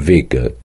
Vega.